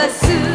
babası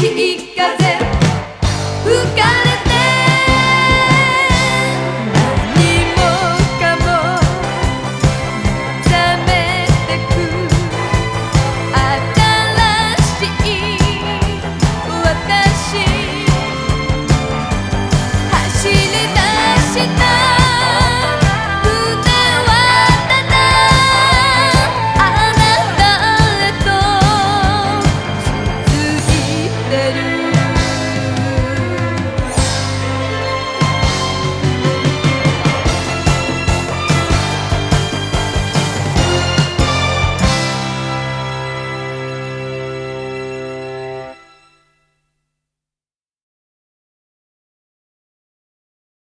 しい風